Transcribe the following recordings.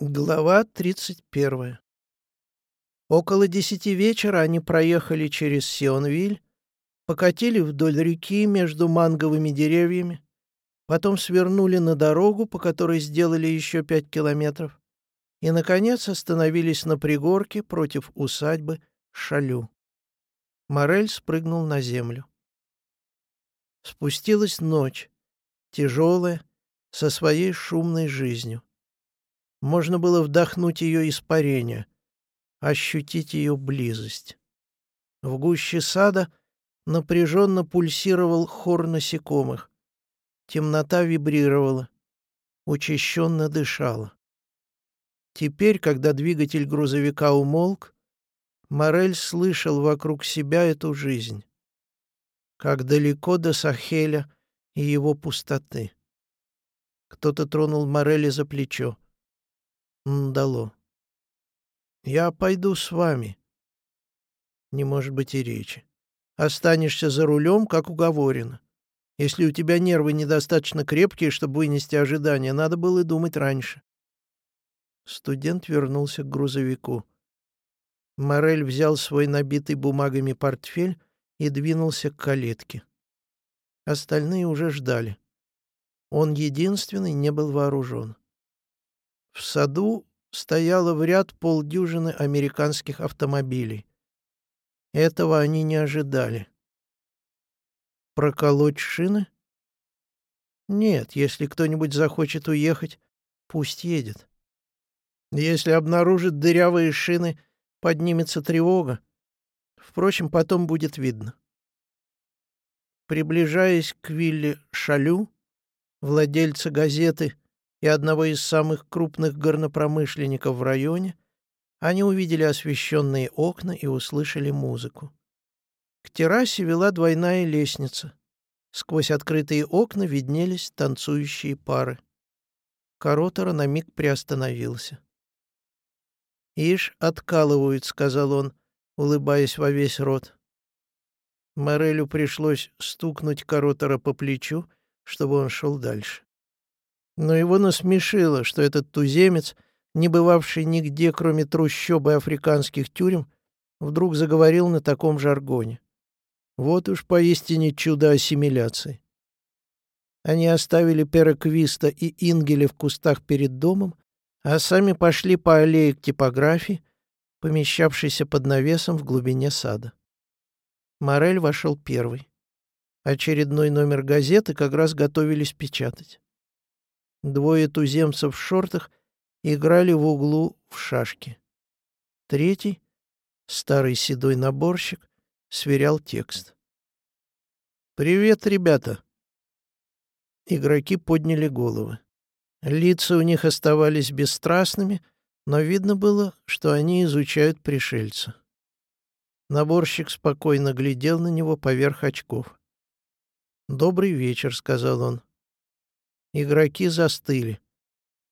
Глава 31. Около десяти вечера они проехали через Сионвиль, покатили вдоль реки между манговыми деревьями, потом свернули на дорогу, по которой сделали еще пять километров, и, наконец, остановились на пригорке против усадьбы Шалю. Морель спрыгнул на землю. Спустилась ночь, тяжелая, со своей шумной жизнью. Можно было вдохнуть ее испарение, ощутить ее близость. В гуще сада напряженно пульсировал хор насекомых. Темнота вибрировала, учащенно дышала. Теперь, когда двигатель грузовика умолк, Морель слышал вокруг себя эту жизнь. Как далеко до Сахеля и его пустоты. Кто-то тронул Морели за плечо. Дало. «Я пойду с вами». Не может быть и речи. Останешься за рулем, как уговорено. Если у тебя нервы недостаточно крепкие, чтобы вынести ожидания, надо было думать раньше. Студент вернулся к грузовику. Морель взял свой набитый бумагами портфель и двинулся к калитке. Остальные уже ждали. Он единственный не был вооружен. В саду стояло в ряд полдюжины американских автомобилей. Этого они не ожидали. Проколоть шины? Нет, если кто-нибудь захочет уехать, пусть едет. Если обнаружит дырявые шины, поднимется тревога. Впрочем, потом будет видно. Приближаясь к вилле Шалю, владельца газеты и одного из самых крупных горнопромышленников в районе, они увидели освещенные окна и услышали музыку. К террасе вела двойная лестница. Сквозь открытые окна виднелись танцующие пары. Коротора на миг приостановился. «Ишь, откалывают», — сказал он, улыбаясь во весь рот. Морелю пришлось стукнуть Коротора по плечу, чтобы он шел дальше. Но его насмешило, что этот туземец, не бывавший нигде, кроме трущобы африканских тюрем, вдруг заговорил на таком жаргоне. Вот уж поистине чудо ассимиляции. Они оставили Переквиста и Ингеля в кустах перед домом, а сами пошли по аллее к типографии, помещавшейся под навесом в глубине сада. Морель вошел первый. Очередной номер газеты как раз готовились печатать. Двое туземцев в шортах играли в углу в шашки. Третий, старый седой наборщик, сверял текст. «Привет, ребята!» Игроки подняли головы. Лица у них оставались бесстрастными, но видно было, что они изучают пришельца. Наборщик спокойно глядел на него поверх очков. «Добрый вечер», — сказал он. Игроки застыли.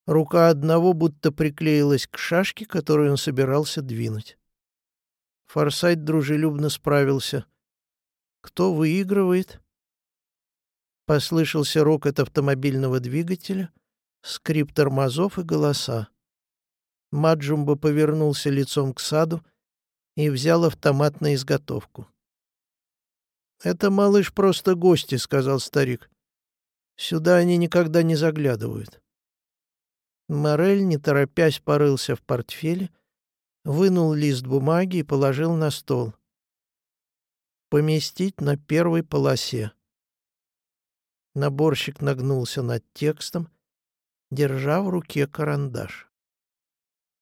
Рука одного будто приклеилась к шашке, которую он собирался двинуть. Форсайт дружелюбно справился. «Кто выигрывает?» Послышался рокот автомобильного двигателя, скрип тормозов и голоса. Маджумба повернулся лицом к саду и взял автомат на изготовку. «Это, малыш, просто гости», — сказал старик. Сюда они никогда не заглядывают. Морель, не торопясь, порылся в портфеле, вынул лист бумаги и положил на стол. Поместить на первой полосе. Наборщик нагнулся над текстом, держа в руке карандаш.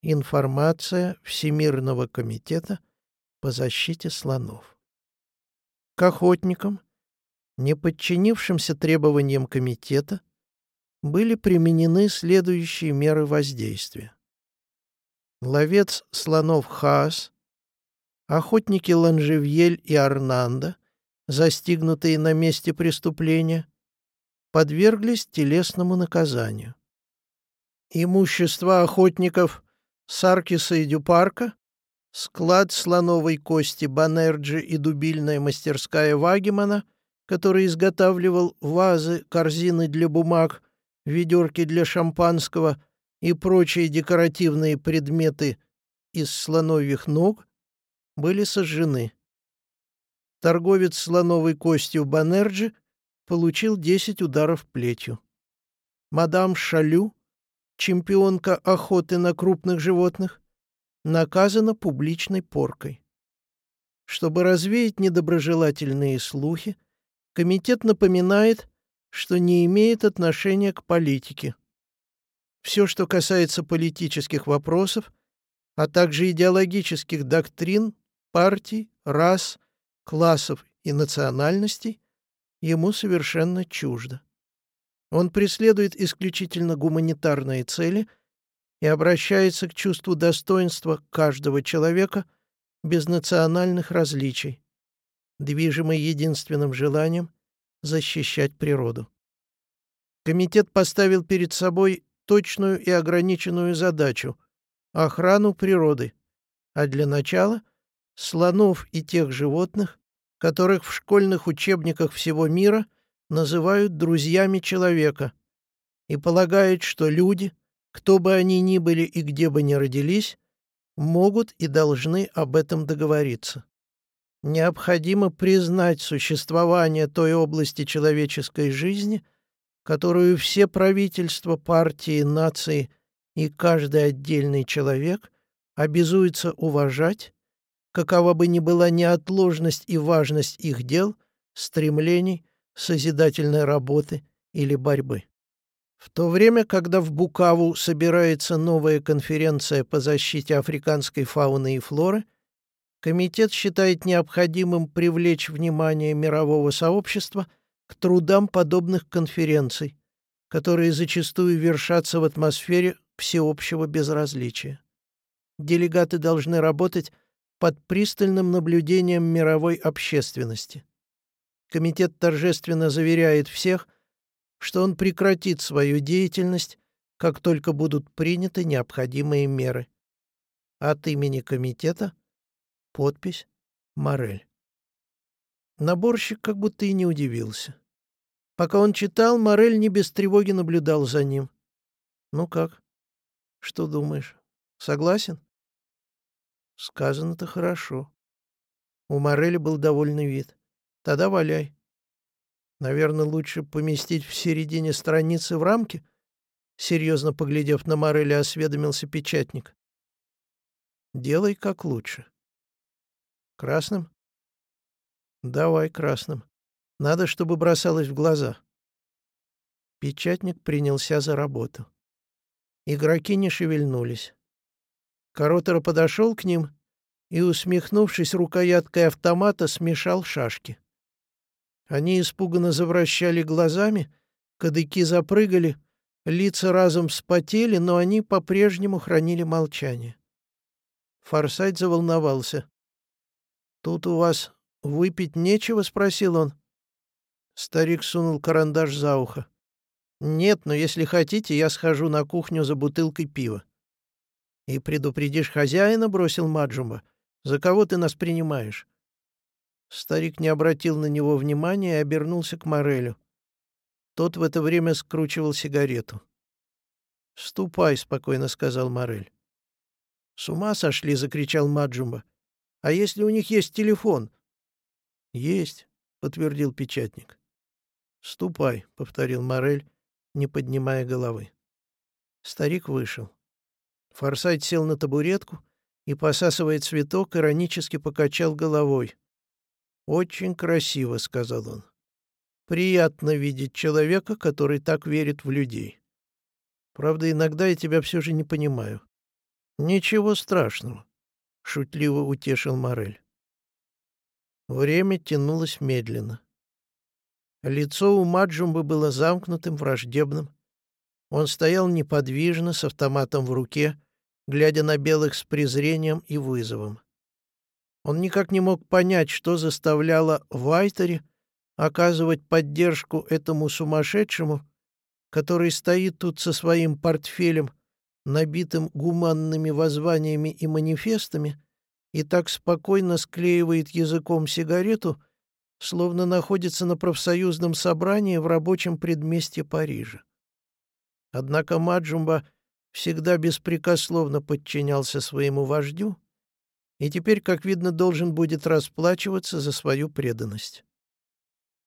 Информация Всемирного комитета по защите слонов. К охотникам, не подчинившимся требованиям комитета, были применены следующие меры воздействия. Ловец слонов Хаас, охотники Ланжевьель и Арнанда, застигнутые на месте преступления, подверглись телесному наказанию. Имущество охотников Саркиса и Дюпарка, склад слоновой кости Банерджи и дубильная мастерская Вагемана — который изготавливал вазы, корзины для бумаг, ведерки для шампанского, и прочие декоративные предметы из слоновьих ног были сожжены. Торговец слоновой костью Банерджи получил 10 ударов плетью. Мадам Шалю, чемпионка охоты на крупных животных, наказана публичной поркой. Чтобы развеять недоброжелательные слухи, комитет напоминает, что не имеет отношения к политике. Все, что касается политических вопросов, а также идеологических доктрин, партий, рас, классов и национальностей, ему совершенно чуждо. Он преследует исключительно гуманитарные цели и обращается к чувству достоинства каждого человека без национальных различий, движимый единственным желанием защищать природу. Комитет поставил перед собой точную и ограниченную задачу — охрану природы, а для начала — слонов и тех животных, которых в школьных учебниках всего мира называют друзьями человека, и полагают, что люди, кто бы они ни были и где бы ни родились, могут и должны об этом договориться. Необходимо признать существование той области человеческой жизни, которую все правительства, партии, нации и каждый отдельный человек обязуются уважать, какова бы ни была неотложность и важность их дел, стремлений, созидательной работы или борьбы. В то время, когда в Букаву собирается новая конференция по защите африканской фауны и флоры, Комитет считает необходимым привлечь внимание мирового сообщества к трудам подобных конференций, которые зачастую вершатся в атмосфере всеобщего безразличия. Делегаты должны работать под пристальным наблюдением мировой общественности. Комитет торжественно заверяет всех, что он прекратит свою деятельность, как только будут приняты необходимые меры. От имени комитета Подпись «Морель». Наборщик как будто и не удивился. Пока он читал, Морель не без тревоги наблюдал за ним. «Ну как? Что думаешь? Согласен?» «Сказано-то хорошо». У Мореля был довольный вид. «Тогда валяй». «Наверное, лучше поместить в середине страницы в рамке?» Серьезно поглядев на Мореля, осведомился печатник. «Делай как лучше». Красным? Давай красным. Надо, чтобы бросалось в глаза. Печатник принялся за работу. Игроки не шевельнулись. Коротер подошел к ним и, усмехнувшись рукояткой автомата, смешал шашки. Они испуганно завращали глазами, кадыки запрыгали, лица разом вспотели, но они по-прежнему хранили молчание. Форсайт заволновался. «Тут у вас выпить нечего?» — спросил он. Старик сунул карандаш за ухо. «Нет, но если хотите, я схожу на кухню за бутылкой пива». «И предупредишь хозяина?» — бросил Маджумба. «За кого ты нас принимаешь?» Старик не обратил на него внимания и обернулся к Морелю. Тот в это время скручивал сигарету. «Ступай», — спокойно сказал Морель. «С ума сошли!» — закричал Маджумба. А если у них есть телефон?» «Есть», — подтвердил печатник. «Ступай», — повторил Морель, не поднимая головы. Старик вышел. Форсайт сел на табуретку и, посасывая цветок, иронически покачал головой. «Очень красиво», — сказал он. «Приятно видеть человека, который так верит в людей. Правда, иногда я тебя все же не понимаю. Ничего страшного. — шутливо утешил Морель. Время тянулось медленно. Лицо у Маджумбы было замкнутым, враждебным. Он стоял неподвижно, с автоматом в руке, глядя на белых с презрением и вызовом. Он никак не мог понять, что заставляло Вайтере оказывать поддержку этому сумасшедшему, который стоит тут со своим портфелем набитым гуманными воззваниями и манифестами, и так спокойно склеивает языком сигарету, словно находится на профсоюзном собрании в рабочем предместье Парижа. Однако Маджумба всегда беспрекословно подчинялся своему вождю и теперь, как видно, должен будет расплачиваться за свою преданность.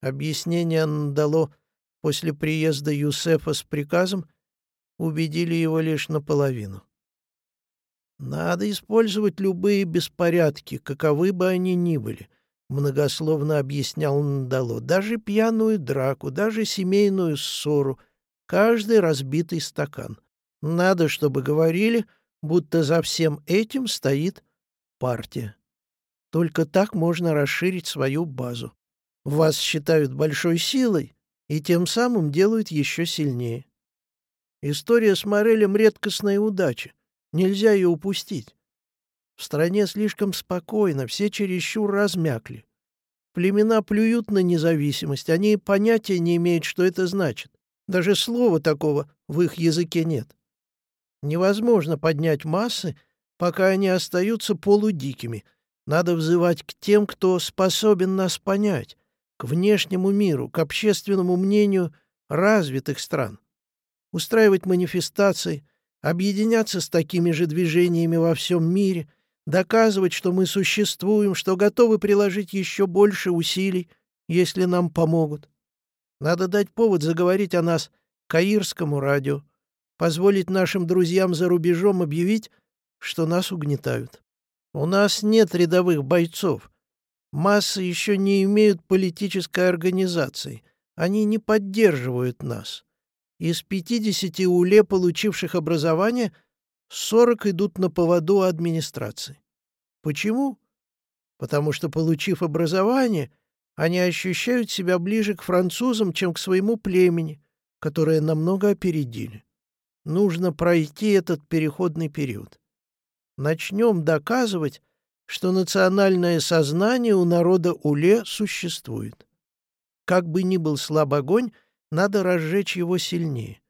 Объяснение Андало после приезда Юсефа с приказом убедили его лишь наполовину. «Надо использовать любые беспорядки, каковы бы они ни были», — многословно объяснял Ндало. «Даже пьяную драку, даже семейную ссору, каждый разбитый стакан. Надо, чтобы говорили, будто за всем этим стоит партия. Только так можно расширить свою базу. Вас считают большой силой и тем самым делают еще сильнее. История с Морелем — редкостная удача. Нельзя ее упустить. В стране слишком спокойно, все чересчур размякли. Племена плюют на независимость, они понятия не имеют, что это значит. Даже слова такого в их языке нет. Невозможно поднять массы, пока они остаются полудикими. Надо взывать к тем, кто способен нас понять, к внешнему миру, к общественному мнению развитых стран. Устраивать манифестации, объединяться с такими же движениями во всем мире, доказывать, что мы существуем, что готовы приложить еще больше усилий, если нам помогут. Надо дать повод заговорить о нас Каирскому радио, позволить нашим друзьям за рубежом объявить, что нас угнетают. У нас нет рядовых бойцов. Массы еще не имеют политической организации. Они не поддерживают нас. Из 50 уле, получивших образование, 40 идут на поводу администрации. Почему? Потому что, получив образование, они ощущают себя ближе к французам, чем к своему племени, которое намного опередили. Нужно пройти этот переходный период. Начнем доказывать, что национальное сознание у народа Уле существует. Как бы ни был слаб огонь, надо разжечь его сильнее.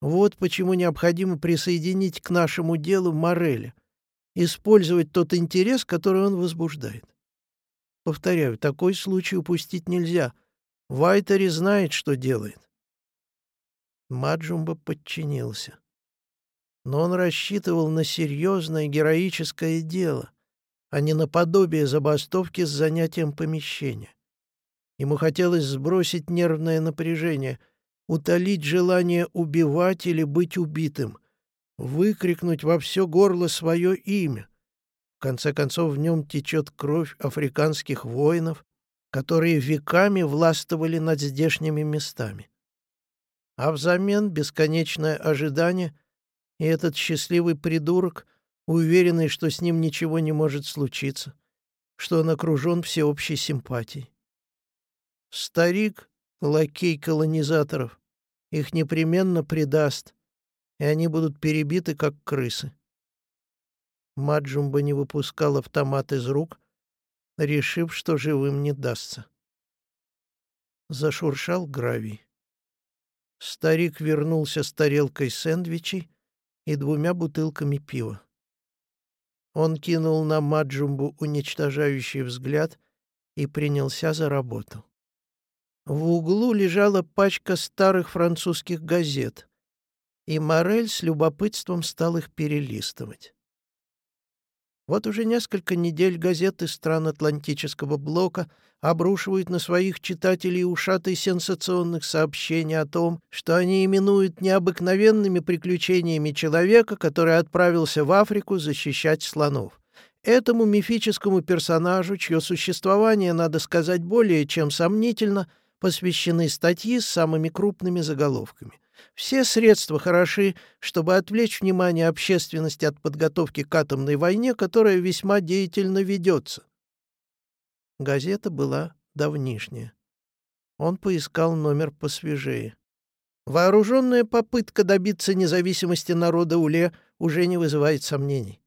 Вот почему необходимо присоединить к нашему делу Мореля, использовать тот интерес, который он возбуждает. Повторяю, такой случай упустить нельзя. Вайтери знает, что делает. Маджумба подчинился. Но он рассчитывал на серьезное героическое дело, а не на подобие забастовки с занятием помещения. Ему хотелось сбросить нервное напряжение, утолить желание убивать или быть убитым, выкрикнуть во все горло свое имя. В конце концов, в нем течет кровь африканских воинов, которые веками властвовали над здешними местами а взамен бесконечное ожидание и этот счастливый придурок, уверенный, что с ним ничего не может случиться, что он окружен всеобщей симпатией. Старик, лакей колонизаторов, их непременно предаст, и они будут перебиты, как крысы. Маджумба не выпускал автомат из рук, решив, что живым не дастся. Зашуршал гравий. Старик вернулся с тарелкой сэндвичей и двумя бутылками пива. Он кинул на Маджумбу уничтожающий взгляд и принялся за работу. В углу лежала пачка старых французских газет, и Морель с любопытством стал их перелистывать. Вот уже несколько недель газеты стран Атлантического блока обрушивают на своих читателей ушаты сенсационных сообщений о том, что они именуют необыкновенными приключениями человека, который отправился в Африку защищать слонов. Этому мифическому персонажу, чье существование, надо сказать, более чем сомнительно, посвящены статьи с самыми крупными заголовками. Все средства хороши, чтобы отвлечь внимание общественности от подготовки к атомной войне, которая весьма деятельно ведется. Газета была давнишняя. Он поискал номер посвежее. Вооруженная попытка добиться независимости народа Уле уже не вызывает сомнений.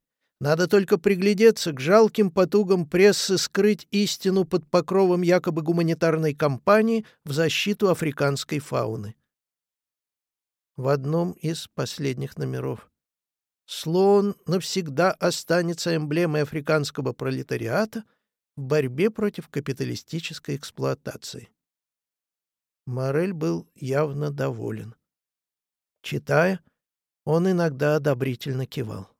Надо только приглядеться к жалким потугам прессы скрыть истину под покровом якобы гуманитарной кампании в защиту африканской фауны в одном из последних номеров. Слон навсегда останется эмблемой африканского пролетариата в борьбе против капиталистической эксплуатации. Морель был явно доволен. Читая, Он иногда одобрительно кивал.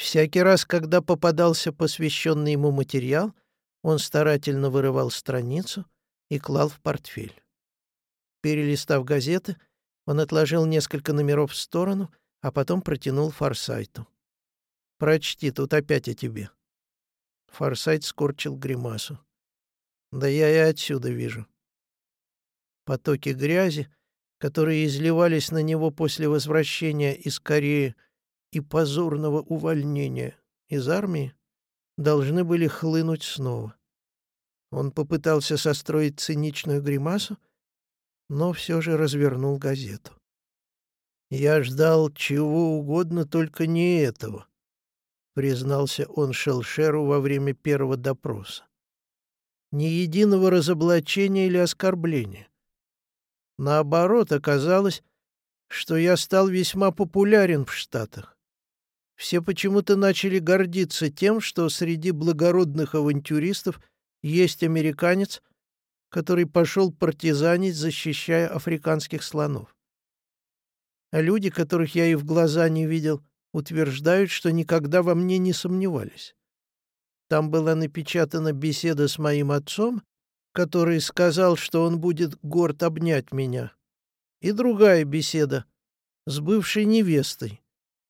Всякий раз, когда попадался посвященный ему материал, он старательно вырывал страницу и клал в портфель. Перелистав газеты, он отложил несколько номеров в сторону, а потом протянул Форсайту. «Прочти, тут опять о тебе». Форсайт скорчил гримасу. «Да я и отсюда вижу». Потоки грязи, которые изливались на него после возвращения из Кореи и позорного увольнения из армии, должны были хлынуть снова. Он попытался состроить циничную гримасу, но все же развернул газету. «Я ждал чего угодно, только не этого», — признался он Шелшеру во время первого допроса. «Ни единого разоблачения или оскорбления. Наоборот, оказалось, что я стал весьма популярен в Штатах. Все почему-то начали гордиться тем, что среди благородных авантюристов есть американец, который пошел партизанить, защищая африканских слонов. А люди, которых я и в глаза не видел, утверждают, что никогда во мне не сомневались. Там была напечатана беседа с моим отцом, который сказал, что он будет горд обнять меня, и другая беседа с бывшей невестой,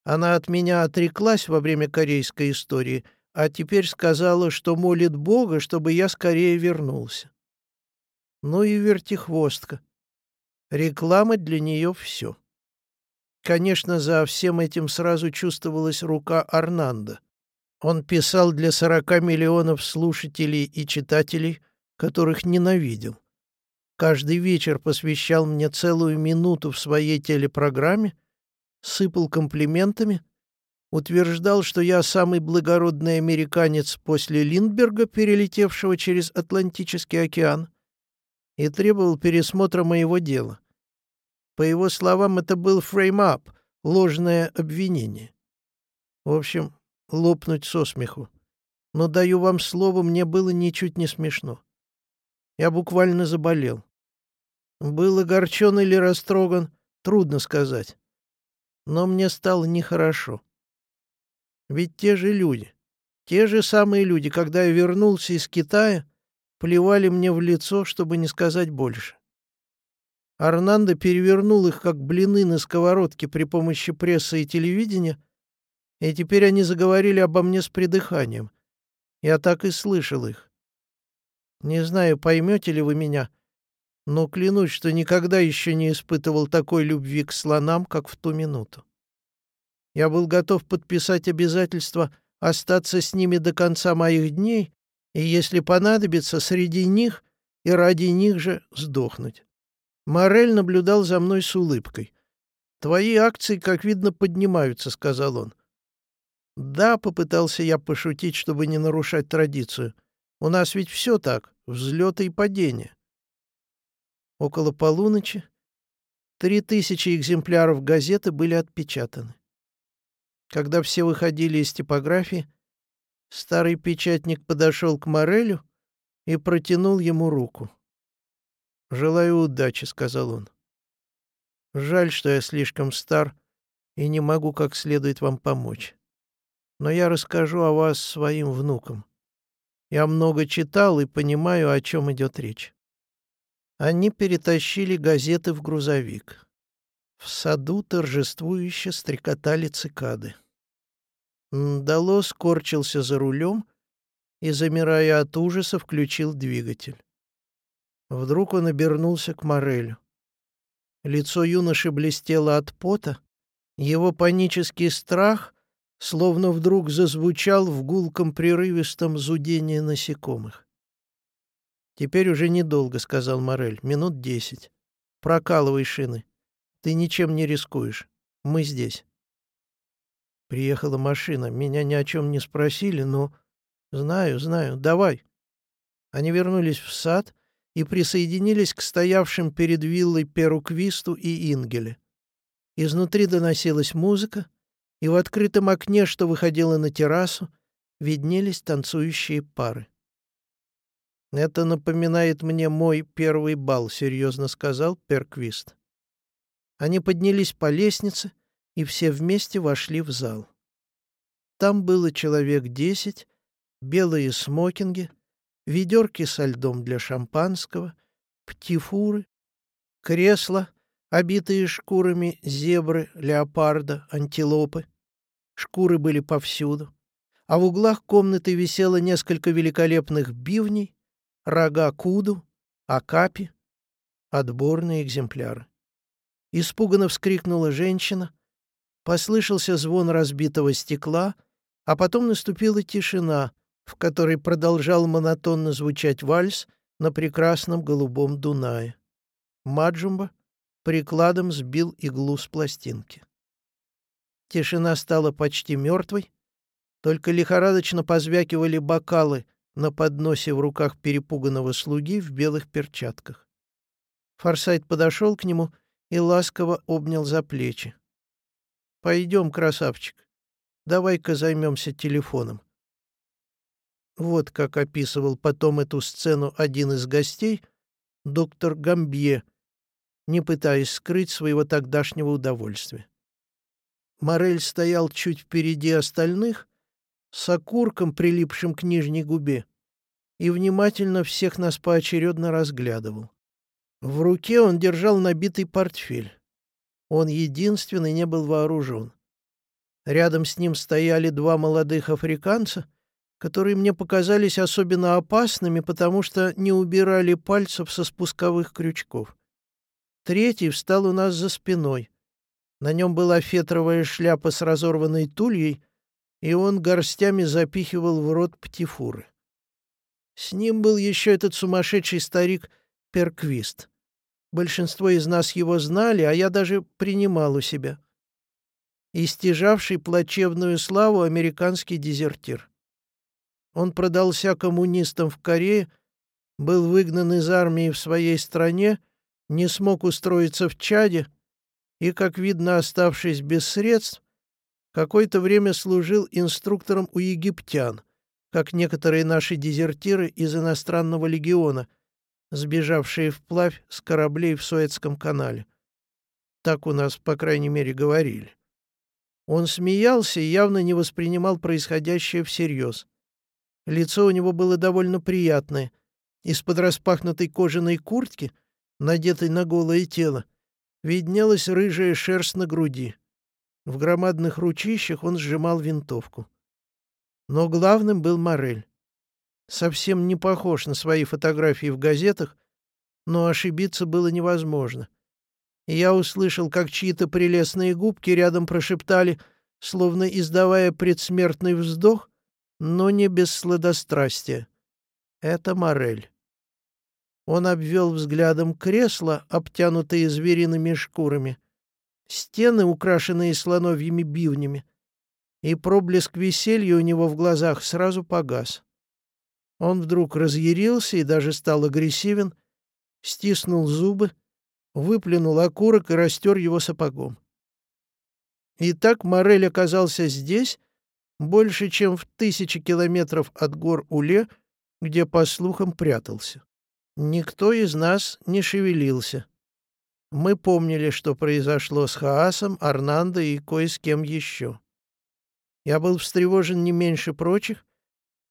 она от меня отреклась во время корейской истории, а теперь сказала, что молит Бога, чтобы я скорее вернулся. Ну и вертихвостка. Реклама для нее все. Конечно, за всем этим сразу чувствовалась рука Арнанда. Он писал для сорока миллионов слушателей и читателей, которых ненавидел. Каждый вечер посвящал мне целую минуту в своей телепрограмме — сыпал комплиментами, утверждал, что я самый благородный американец после Линдберга, перелетевшего через Атлантический океан, и требовал пересмотра моего дела. По его словам, это был frame-up, ложное обвинение. В общем, лопнуть со смеху. Но, даю вам слово, мне было ничуть не смешно. Я буквально заболел. Был огорчен или растроган, трудно сказать но мне стало нехорошо. Ведь те же люди, те же самые люди, когда я вернулся из Китая, плевали мне в лицо, чтобы не сказать больше. Арнандо перевернул их, как блины на сковородке при помощи прессы и телевидения, и теперь они заговорили обо мне с придыханием. Я так и слышал их. Не знаю, поймете ли вы меня, но клянусь, что никогда еще не испытывал такой любви к слонам, как в ту минуту. Я был готов подписать обязательство остаться с ними до конца моих дней и, если понадобится, среди них и ради них же сдохнуть. Морель наблюдал за мной с улыбкой. «Твои акции, как видно, поднимаются», — сказал он. «Да», — попытался я пошутить, чтобы не нарушать традицию. «У нас ведь все так, взлеты и падения». Около полуночи три тысячи экземпляров газеты были отпечатаны. Когда все выходили из типографии, старый печатник подошел к Морелю и протянул ему руку. «Желаю удачи», — сказал он. «Жаль, что я слишком стар и не могу как следует вам помочь. Но я расскажу о вас своим внукам. Я много читал и понимаю, о чем идет речь». Они перетащили газеты в грузовик. В саду торжествующе стрекотали цикады. Дало скорчился за рулем и, замирая от ужаса, включил двигатель. Вдруг он обернулся к Морелю. Лицо юноши блестело от пота, его панический страх словно вдруг зазвучал в гулком прерывистом зудении насекомых. «Теперь уже недолго», — сказал Морель, — «минут десять. Прокалывай шины. Ты ничем не рискуешь. Мы здесь». Приехала машина. Меня ни о чем не спросили, но... Знаю, знаю. Давай. Они вернулись в сад и присоединились к стоявшим перед виллой Перуквисту и Ингеле. Изнутри доносилась музыка, и в открытом окне, что выходило на террасу, виднелись танцующие пары. «Это напоминает мне мой первый бал», — серьезно сказал Перквист. Они поднялись по лестнице и все вместе вошли в зал. Там было человек десять, белые смокинги, ведерки со льдом для шампанского, птифуры, кресла, обитые шкурами зебры, леопарда, антилопы. Шкуры были повсюду, а в углах комнаты висело несколько великолепных бивней, рога куду, акапи, отборные экземпляры. Испуганно вскрикнула женщина, послышался звон разбитого стекла, а потом наступила тишина, в которой продолжал монотонно звучать вальс на прекрасном голубом Дунае. Маджумба прикладом сбил иглу с пластинки. Тишина стала почти мертвой, только лихорадочно позвякивали бокалы на подносе в руках перепуганного слуги в белых перчатках. Форсайт подошел к нему и ласково обнял за плечи. «Пойдем, красавчик, давай-ка займемся телефоном». Вот как описывал потом эту сцену один из гостей, доктор Гамбье, не пытаясь скрыть своего тогдашнего удовольствия. Морель стоял чуть впереди остальных, с окурком, прилипшим к нижней губе, и внимательно всех нас поочередно разглядывал. В руке он держал набитый портфель. Он единственный не был вооружен. Рядом с ним стояли два молодых африканца, которые мне показались особенно опасными, потому что не убирали пальцев со спусковых крючков. Третий встал у нас за спиной. На нем была фетровая шляпа с разорванной тульей, и он горстями запихивал в рот птифуры. С ним был еще этот сумасшедший старик Перквист. Большинство из нас его знали, а я даже принимал у себя. Истяжавший плачевную славу американский дезертир. Он продался коммунистам в Корее, был выгнан из армии в своей стране, не смог устроиться в Чаде и, как видно, оставшись без средств, какое-то время служил инструктором у египтян, как некоторые наши дезертиры из иностранного легиона — сбежавшие вплавь с кораблей в Суэцком канале. Так у нас, по крайней мере, говорили. Он смеялся и явно не воспринимал происходящее всерьез. Лицо у него было довольно приятное. Из-под распахнутой кожаной куртки, надетой на голое тело, виднелась рыжая шерсть на груди. В громадных ручищах он сжимал винтовку. Но главным был Морель совсем не похож на свои фотографии в газетах, но ошибиться было невозможно. И я услышал, как чьи-то прелестные губки рядом прошептали, словно издавая предсмертный вздох, но не без сладострастия. Это Морель. Он обвел взглядом кресла, обтянутые звериными шкурами, стены, украшенные слоновьими бивнями, и проблеск веселья у него в глазах сразу погас. Он вдруг разъярился и даже стал агрессивен, стиснул зубы, выплюнул окурок и растер его сапогом. И так Морель оказался здесь, больше, чем в тысячи километров от гор Уле, где, по слухам, прятался. Никто из нас не шевелился. Мы помнили, что произошло с Хаасом, Арнандо и кое с кем еще. Я был встревожен не меньше прочих,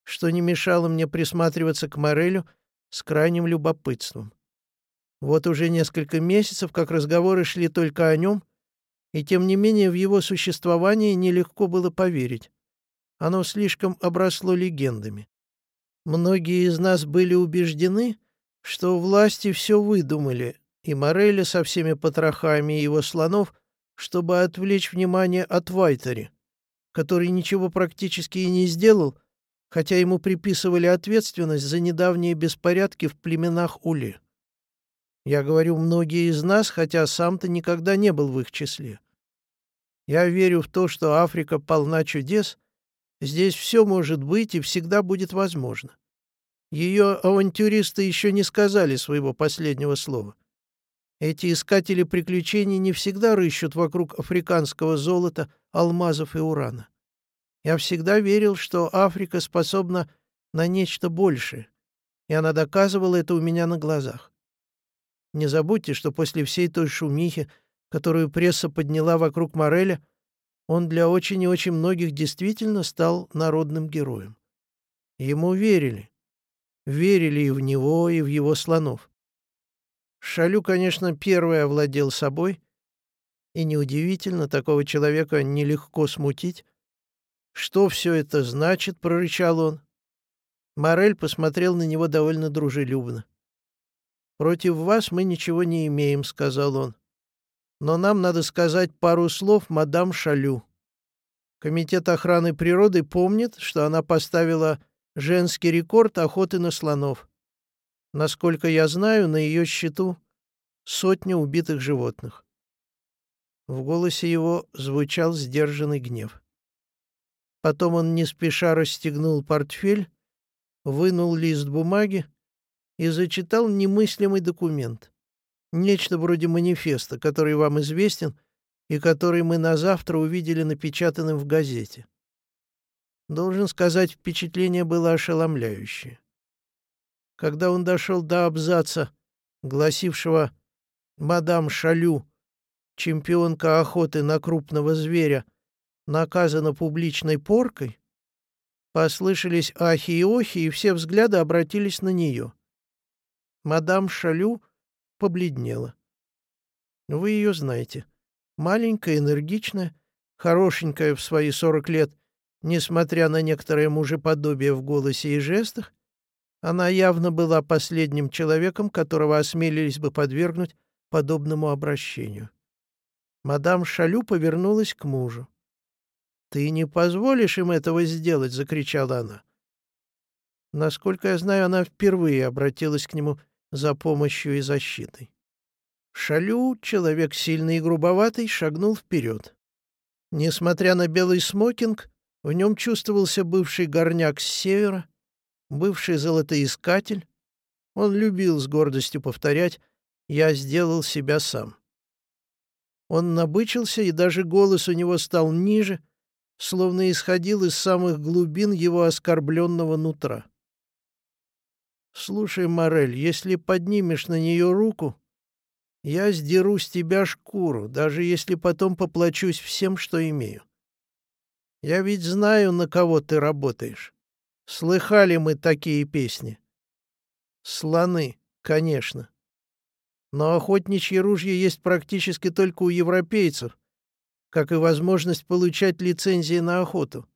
что не мешало мне присматриваться к Морелю с крайним любопытством. Вот уже несколько месяцев, как разговоры шли только о нем, и тем не менее в его существование нелегко было поверить. Оно слишком обросло легендами. Многие из нас были убеждены, что власти все выдумали, и Мореля со всеми потрохами его слонов, чтобы отвлечь внимание от Вайтери, который ничего практически и не сделал, хотя ему приписывали ответственность за недавние беспорядки в племенах Ули. Я говорю «многие из нас», хотя сам-то никогда не был в их числе. Я верю в то, что Африка полна чудес, здесь все может быть и всегда будет возможно. Ее авантюристы еще не сказали своего последнего слова. Эти искатели приключений не всегда рыщут вокруг африканского золота, алмазов и урана. Я всегда верил, что Африка способна на нечто большее, и она доказывала это у меня на глазах. Не забудьте, что после всей той шумихи, которую пресса подняла вокруг Мореля, он для очень и очень многих действительно стал народным героем. Ему верили. Верили и в него, и в его слонов. Шалю, конечно, первый овладел собой, и неудивительно, такого человека нелегко смутить. «Что все это значит?» — прорычал он. Морель посмотрел на него довольно дружелюбно. «Против вас мы ничего не имеем», — сказал он. «Но нам надо сказать пару слов мадам Шалю. Комитет охраны природы помнит, что она поставила женский рекорд охоты на слонов. Насколько я знаю, на ее счету сотня убитых животных. В голосе его звучал сдержанный гнев. Потом он не спеша расстегнул портфель, вынул лист бумаги и зачитал немыслимый документ. Нечто вроде манифеста, который вам известен и который мы на завтра увидели напечатанным в газете. Должен сказать, впечатление было ошеломляющее. Когда он дошел до абзаца, гласившего «Мадам Шалю, чемпионка охоты на крупного зверя, наказана публичной поркой», послышались ахи и охи, и все взгляды обратились на нее. Мадам Шалю побледнела. Вы ее знаете. Маленькая, энергичная, хорошенькая в свои сорок лет, Несмотря на некоторое мужеподобие в голосе и жестах, она явно была последним человеком, которого осмелились бы подвергнуть подобному обращению. Мадам Шалю повернулась к мужу. «Ты не позволишь им этого сделать!» — закричала она. Насколько я знаю, она впервые обратилась к нему за помощью и защитой. Шалю, человек сильный и грубоватый, шагнул вперед. Несмотря на белый смокинг, в нем чувствовался бывший горняк с севера, бывший золотоискатель. Он любил с гордостью повторять «Я сделал себя сам». Он набычился, и даже голос у него стал ниже, словно исходил из самых глубин его оскорбленного нутра. «Слушай, Морель, если поднимешь на нее руку, я сдеру с тебя шкуру, даже если потом поплачусь всем, что имею. Я ведь знаю, на кого ты работаешь. Слыхали мы такие песни. Слоны, конечно. Но охотничье ружье есть практически только у европейцев, как и возможность получать лицензии на охоту.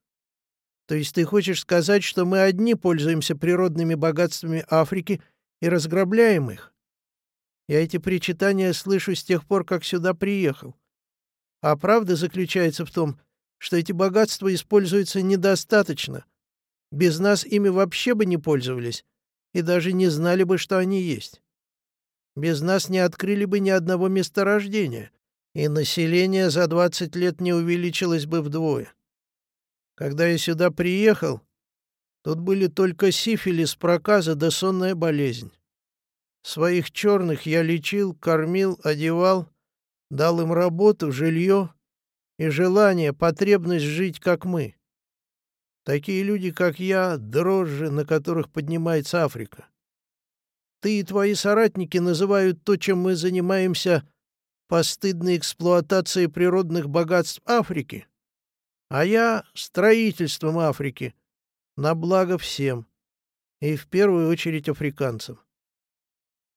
То есть ты хочешь сказать, что мы одни пользуемся природными богатствами Африки и разграбляем их? Я эти причитания слышу с тех пор, как сюда приехал. А правда заключается в том, что эти богатства используются недостаточно. Без нас ими вообще бы не пользовались и даже не знали бы, что они есть. Без нас не открыли бы ни одного месторождения, и население за 20 лет не увеличилось бы вдвое. Когда я сюда приехал, тут были только сифилис, проказа да сонная болезнь. Своих черных я лечил, кормил, одевал, дал им работу, жилье и желание, потребность жить, как мы. Такие люди, как я, дрожжи, на которых поднимается Африка. Ты и твои соратники называют то, чем мы занимаемся, постыдной эксплуатацией природных богатств Африки, а я — строительством Африки, на благо всем, и в первую очередь африканцам.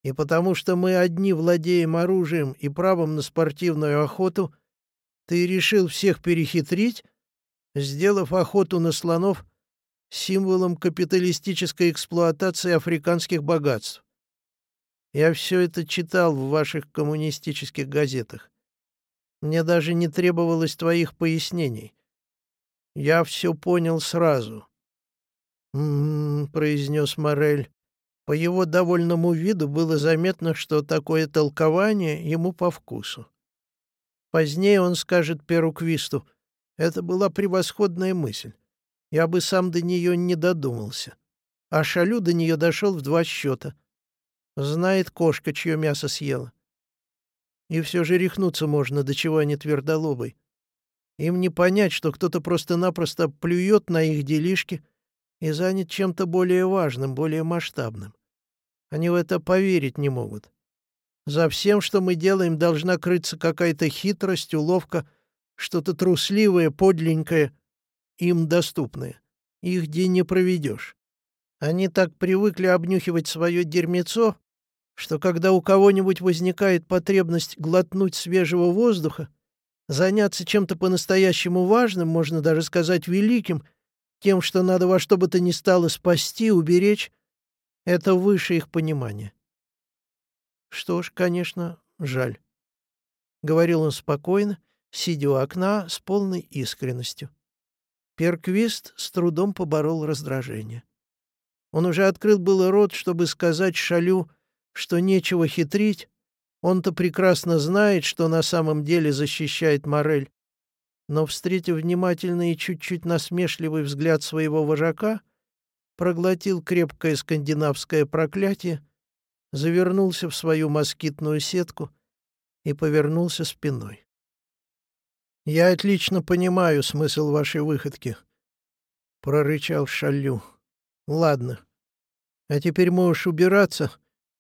И потому что мы одни владеем оружием и правом на спортивную охоту — ты решил всех перехитрить, сделав охоту на слонов символом капиталистической эксплуатации африканских богатств. Я все это читал в ваших коммунистических газетах. Мне даже не требовалось твоих пояснений. Я все понял сразу. «М-м-м», произнес Морель. По его довольному виду было заметно, что такое толкование ему по вкусу. Позднее он скажет Перу Квисту, это была превосходная мысль. Я бы сам до нее не додумался. А Шалю до нее дошел в два счета. Знает кошка, чье мясо съела. И все же рехнуться можно, до чего они твердолобой. Им не понять, что кто-то просто-напросто плюет на их делишки и занят чем-то более важным, более масштабным. Они в это поверить не могут. За всем, что мы делаем, должна крыться какая-то хитрость, уловка, что-то трусливое, подленькое, им доступное. Их день не проведешь. Они так привыкли обнюхивать свое дерьмецо, что когда у кого-нибудь возникает потребность глотнуть свежего воздуха, заняться чем-то по-настоящему важным, можно даже сказать великим, тем, что надо во что бы то ни стало спасти, уберечь, это выше их понимания. Что ж, конечно, жаль. Говорил он спокойно, сидя у окна с полной искренностью. Перквист с трудом поборол раздражение. Он уже открыл было рот, чтобы сказать Шалю, что нечего хитрить, он-то прекрасно знает, что на самом деле защищает Морель. Но, встретив внимательный и чуть-чуть насмешливый взгляд своего вожака, проглотил крепкое скандинавское проклятие, завернулся в свою москитную сетку и повернулся спиной. «Я отлично понимаю смысл вашей выходки», — прорычал Шалю. «Ладно. А теперь можешь убираться,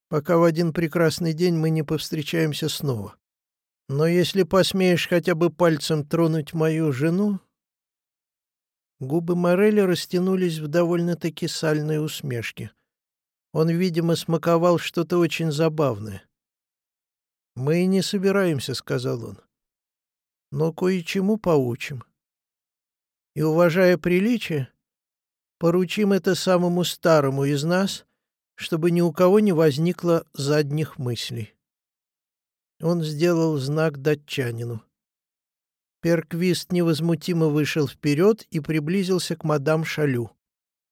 пока в один прекрасный день мы не повстречаемся снова. Но если посмеешь хотя бы пальцем тронуть мою жену...» Губы Морели растянулись в довольно-таки сальной усмешке. Он, видимо, смаковал что-то очень забавное. «Мы и не собираемся», — сказал он но кое-чему поучим. И, уважая приличие, поручим это самому старому из нас, чтобы ни у кого не возникло задних мыслей. Он сделал знак датчанину. Перквист невозмутимо вышел вперед и приблизился к мадам Шалю.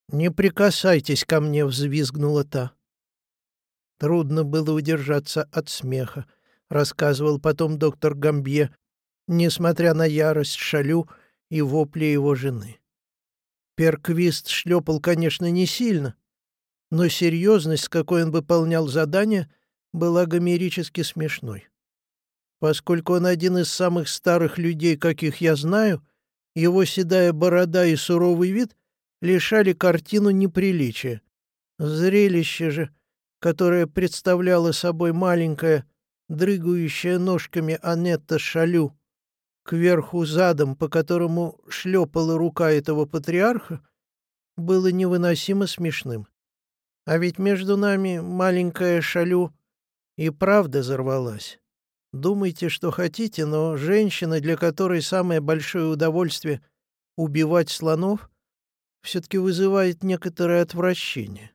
«Не прикасайтесь ко мне!» — взвизгнула та. Трудно было удержаться от смеха, рассказывал потом доктор Гамбье, несмотря на ярость Шалю и вопли его жены. Перквист шлепал, конечно, не сильно, но серьезность, с какой он выполнял задание, была гомерически смешной. Поскольку он один из самых старых людей, каких я знаю, его седая борода и суровый вид лишали картину неприличия. Зрелище же, которое представляло собой маленькая, дрыгающая ножками Анетта Шалю, кверху задом, по которому шлепала рука этого патриарха, было невыносимо смешным. А ведь между нами маленькая шалю и правда взорвалась. Думайте, что хотите, но женщина, для которой самое большое удовольствие — убивать слонов, все-таки вызывает некоторое отвращение.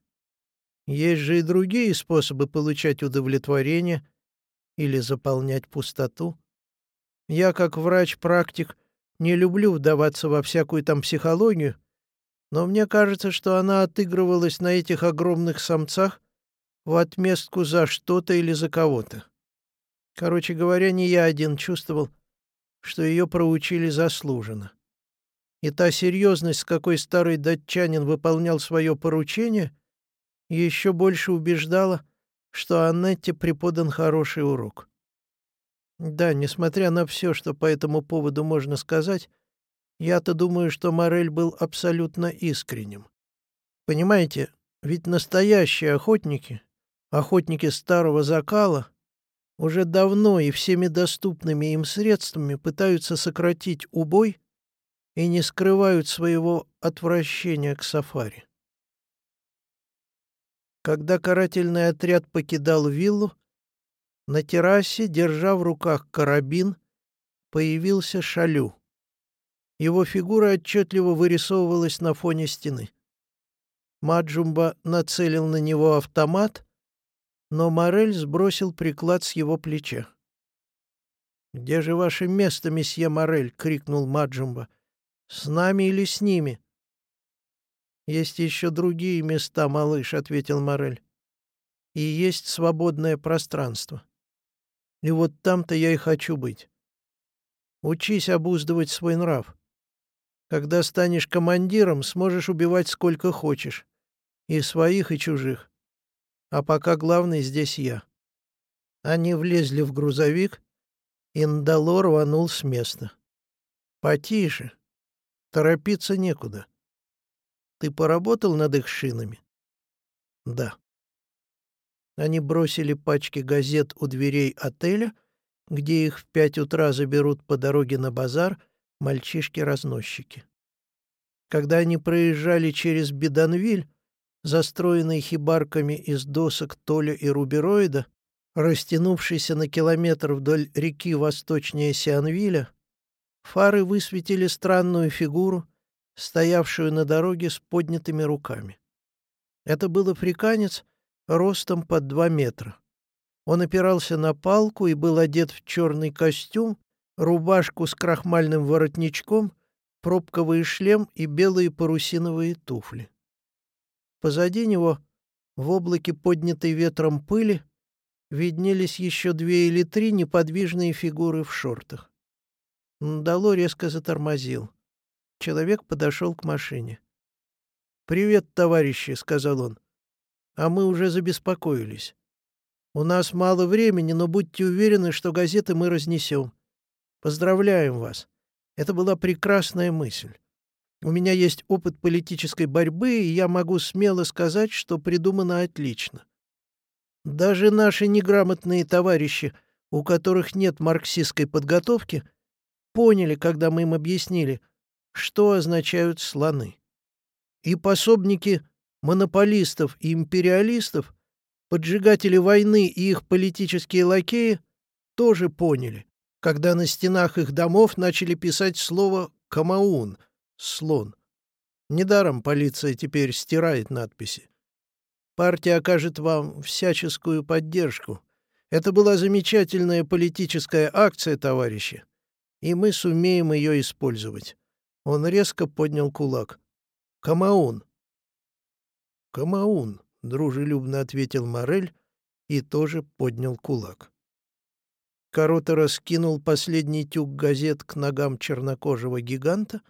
Есть же и другие способы получать удовлетворение или заполнять пустоту. Я, как врач-практик, не люблю вдаваться во всякую там психологию, но мне кажется, что она отыгрывалась на этих огромных самцах в отместку за что-то или за кого-то. Короче говоря, не я один чувствовал, что ее проучили заслуженно. И та серьезность, с какой старый датчанин выполнял свое поручение, еще больше убеждала, что Аннетте преподан хороший урок. Да, несмотря на все, что по этому поводу можно сказать, я-то думаю, что Морель был абсолютно искренним. Понимаете, ведь настоящие охотники, охотники старого закала, уже давно и всеми доступными им средствами пытаются сократить убой и не скрывают своего отвращения к сафари. Когда карательный отряд покидал виллу, на террасе, держа в руках карабин, появился Шалю. Его фигура отчетливо вырисовывалась на фоне стены. Маджумба нацелил на него автомат, но Морель сбросил приклад с его плеча. «Где же ваше место, месье Морель?» — крикнул Маджумба. «С нами или с ними?» «Есть еще другие места, малыш», — ответил Морель. «И есть свободное пространство. И вот там-то я и хочу быть. Учись обуздывать свой нрав. Когда станешь командиром, сможешь убивать сколько хочешь. И своих, и чужих. А пока главный здесь я. Они влезли в грузовик, и Ндалор рванул с места. Потише. Торопиться некуда. Ты поработал над их шинами? Да. Они бросили пачки газет у дверей отеля, где их в пять утра заберут по дороге на базар, мальчишки-разносчики. Когда они проезжали через Беданвиль, застроенный хибарками из досок Толя и Рубероида, растянувшийся на километр вдоль реки восточнее Сианвиля, фары высветили странную фигуру, стоявшую на дороге с поднятыми руками. Это был африканец ростом под два метра. Он опирался на палку и был одет в черный костюм, рубашку с крахмальным воротничком, пробковый шлем и белые парусиновые туфли. Позади него, в облаке поднятой ветром пыли, виднелись еще две или три неподвижные фигуры в шортах. Дало резко затормозил. Человек подошел к машине. «Привет, товарищи», — сказал он. «А мы уже забеспокоились. У нас мало времени, но будьте уверены, что газеты мы разнесем. Поздравляем вас. Это была прекрасная мысль. У меня есть опыт политической борьбы, и я могу смело сказать, что придумано отлично. Даже наши неграмотные товарищи, у которых нет марксистской подготовки, поняли, когда мы им объяснили, что означают слоны. И пособники монополистов и империалистов, поджигатели войны и их политические лакеи тоже поняли, когда на стенах их домов начали писать слово «камаун» — «слон». Недаром полиция теперь стирает надписи. Партия окажет вам всяческую поддержку. Это была замечательная политическая акция, товарищи, и мы сумеем ее использовать. Он резко поднял кулак. «Камаун!» «Камаун!» — дружелюбно ответил Морель и тоже поднял кулак. Корота раскинул последний тюк газет к ногам чернокожего гиганта,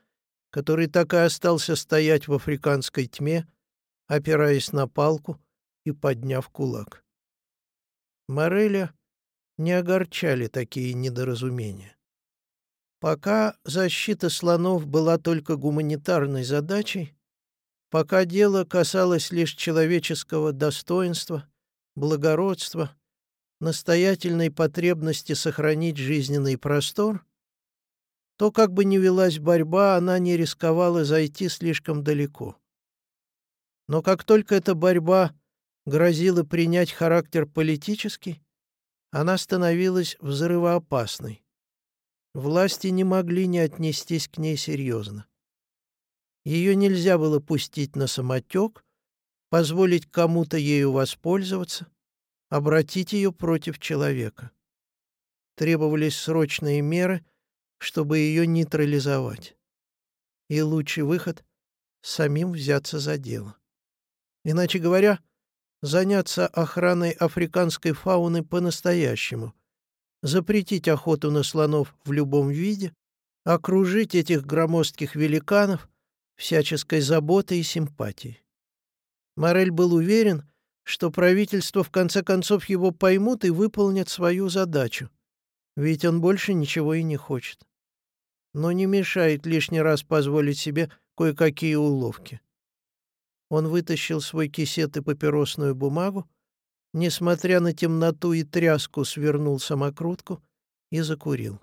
который так и остался стоять в африканской тьме, опираясь на палку и подняв кулак. Мореля не огорчали такие недоразумения. Пока защита слонов была только гуманитарной задачей, пока дело касалось лишь человеческого достоинства, благородства, настоятельной потребности сохранить жизненный простор, то, как бы ни велась борьба, она не рисковала зайти слишком далеко. Но как только эта борьба грозила принять характер политический, она становилась взрывоопасной. Власти не могли не отнестись к ней серьезно. Ее нельзя было пустить на самотек, позволить кому-то ею воспользоваться, обратить ее против человека. Требовались срочные меры, чтобы ее нейтрализовать. И лучший выход — самим взяться за дело. Иначе говоря, заняться охраной африканской фауны по-настоящему, запретить охоту на слонов в любом виде, окружить этих громоздких великанов всяческой заботой и симпатией. Морель был уверен, что правительство в конце концов его поймут и выполнят свою задачу, ведь он больше ничего и не хочет. Но не мешает лишний раз позволить себе кое-какие уловки. Он вытащил свой кисет и папиросную бумагу, несмотря на темноту и тряску, свернул самокрутку и закурил.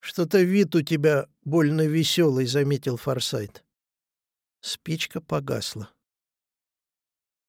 «Что-то вид у тебя больно веселый», — заметил Форсайт. Спичка погасла.